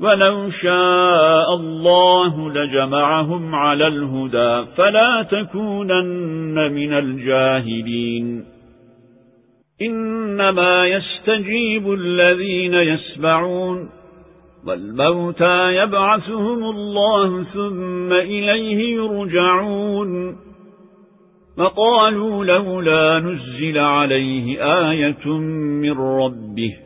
ولو شاء الله لجمعهم على الهدى فلا تكونن من الجاهلين. إنما يستجيب الذين يسمعون والموتى يبعثهم الله ثم إليه يرجعون. فقالوا لولا نزل عليه آية من ربه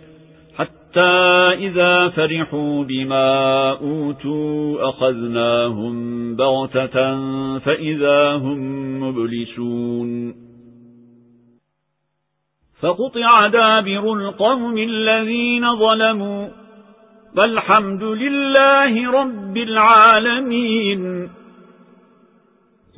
حتى إذا فرحوا بما أوتوا أخذناهم بغتة فإذا هم مبلسون. فقطع دابر القوم الذين ظلموا. والحمد لله رب العالمين.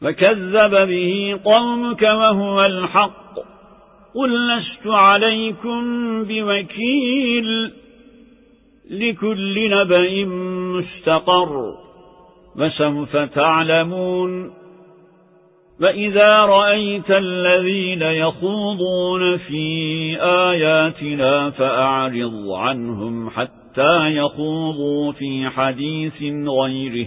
فكذب به قومك وهو الحق. قل لست عليكم بوكيل لكل نبأ مستقر فسوف تعلمون. فإذا رأيت الذين يخوضون في آياتنا فأعرض عنهم حتى يخوضوا في حديث غيره.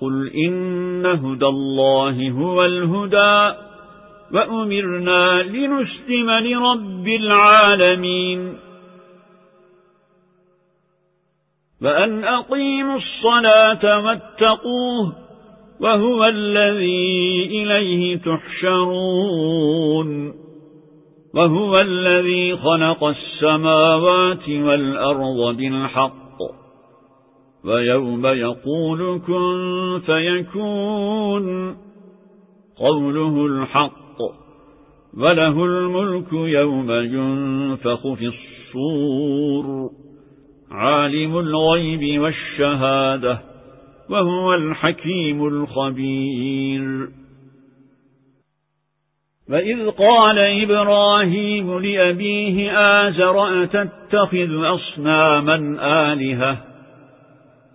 قل إن هدى الله هو الهدى وأمرنا لنسلم لرب العالمين وأن أقيموا الصلاة واتقوه وهو الذي إليه تحشرون وهو الذي خلق السماوات والأرض بالحق ويوم يقول كن فيكون قوله الحق وله الملك يوم ينفخ في الصور عالم الغيب والشهادة وهو الحكيم الخبير. وإذ قال إبراهيم لأبيه آزر أتتخذ أصناما آلهة؟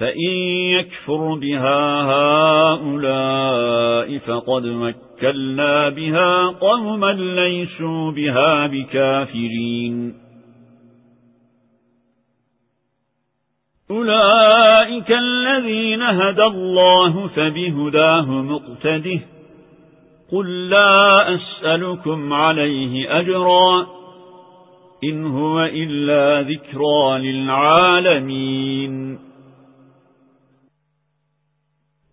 فإن يكفر بها هؤلاء فقد مكنا بها قوما ليسوا بها بكافرين أولئك الذين هدى الله فبهداه مقتده قل لا أسألكم عليه أجرا إن هو إلا ذكرى للعالمين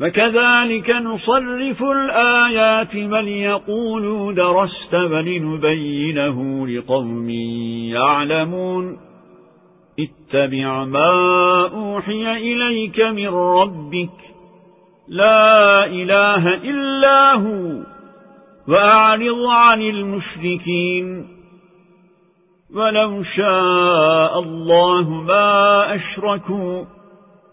فكذلك نصرف الآيات من يقولوا درست ولنبينه لقوم يعلمون اتبع ما أوحي إليك من ربك لا إله إلا هو وأعرض عن المشركين ولو شاء الله ما أشركوا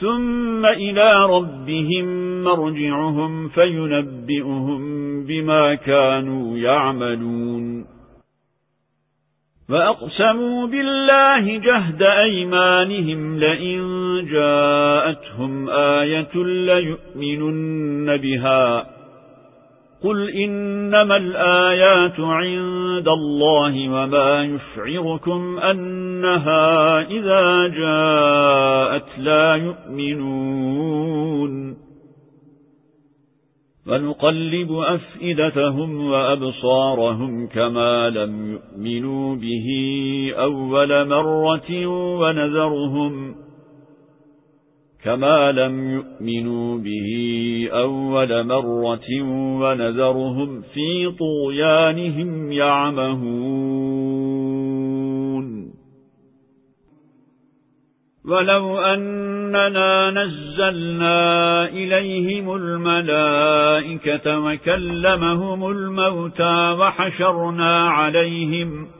ثم إلى ربهم مرجعهم فينبئهم بما كانوا يعملون فأقسموا بالله جهد أيمانهم لئن جاءتهم آية ليؤمنن بها قل إنما الآيات عند الله وما يشعركم أنها إذا جاءت لا يؤمنون ونقلب أفئدتهم وأبصارهم كما لم يؤمنوا به أول مرة ونذرهم كما لم يؤمنوا به أول مرة ونذرهم في طغيانهم يعمهون ولو أننا نزلنا إليهم الملائكة وكلمهم الموتى وحشرنا عليهم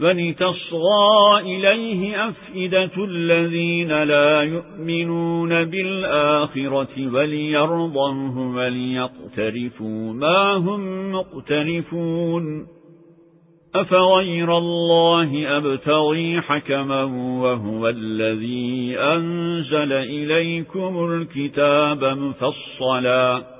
ولتصغى إليه أفئدة الذين لا يؤمنون بالآخرة وليرضوه وليقترفوا ما هم مقترفون أفغير الله أبتغي حكما وهو الذي أنزل إليكم الكتاب مفصلاً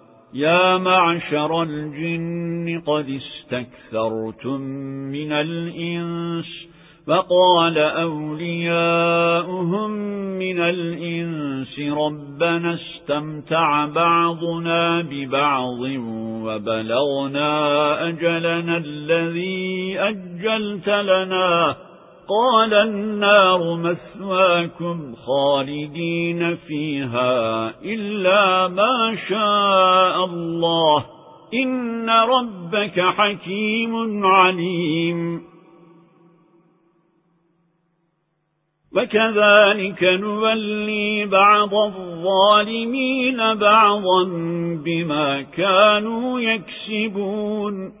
يا معشر الجن قد استكثرتم من الإنس فقال أولياؤهم من الإنس ربنا استمتع بعضنا ببعض وبلغنا أجلنا الذي أجلت لنا قال النار مثواكم خالدين فيها إلا ما شاء الله. إن ربك حكيم عليم. وكذلك نولي بعض الظالمين بعضا بما كانوا يكسبون.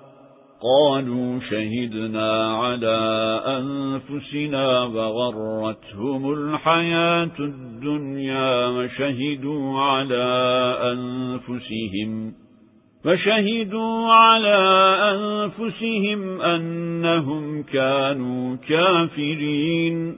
قالوا شهدنا على أنفسنا وغرتهم الحياة الدنيا وشهدوا على أنفسهم فشهدوا على أنفسهم أنهم كانوا كافرين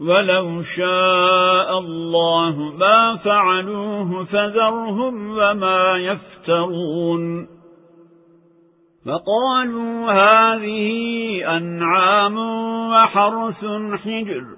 ولو شاء الله ما فعلوه فذرهم وما يفترون. فقالوا هذه أنعام وحرث حجر.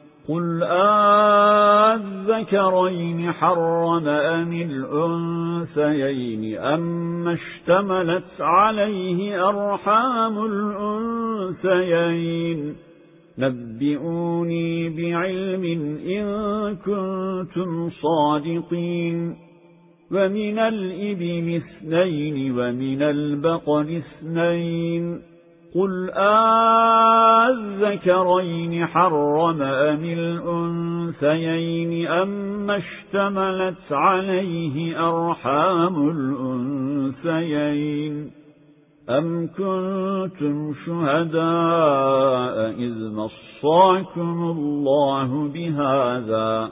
قل آذكرين حرم أم الأنثيين أم اشتملت عليه أرحام الأنثيين نبئوني بعلم إن كنتم صادقين ومن الإبل اثنين ومن البقر اثنين قل آذكرين حرم أم الأنثيين أم اشتملت عليه أرحام الأنثيين أم كنتم شهداء إذ نصاكم الله بهذا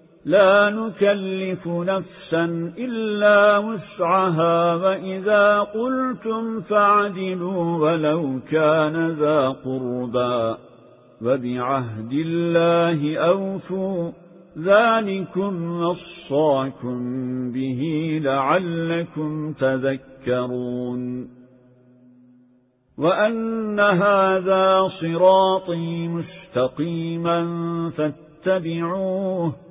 لا نكلف نفسا إلا وسعها وإذا قلتم فعدلوا ولو كان ذا قربا وبعهد الله أوفوا ذلكم وصاكم به لعلكم تذكرون. وأن هذا صراطي مستقيما فاتبعوه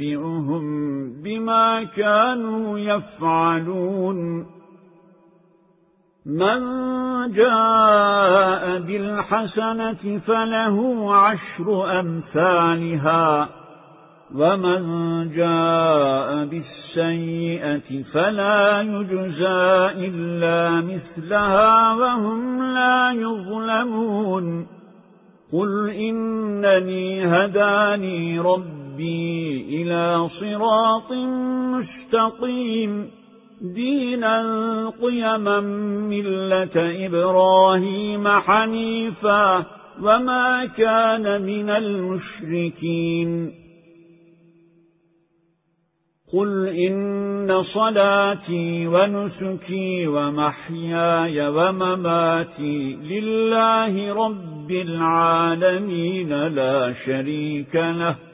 ينبئهم بما كانوا يفعلون. من جاء بالحسنة فله عشر أمثالها ومن جاء بالسيئة فلا يجزى إلا مثلها وهم لا يظلمون. قل إنني هداني ربي إلى صراط مستقيم. دينا قيما ملة إبراهيم حنيفا وما كان من المشركين. قل إن صلاتي ونسكي ومحياي ومماتي لله رب العالمين لا شريك له.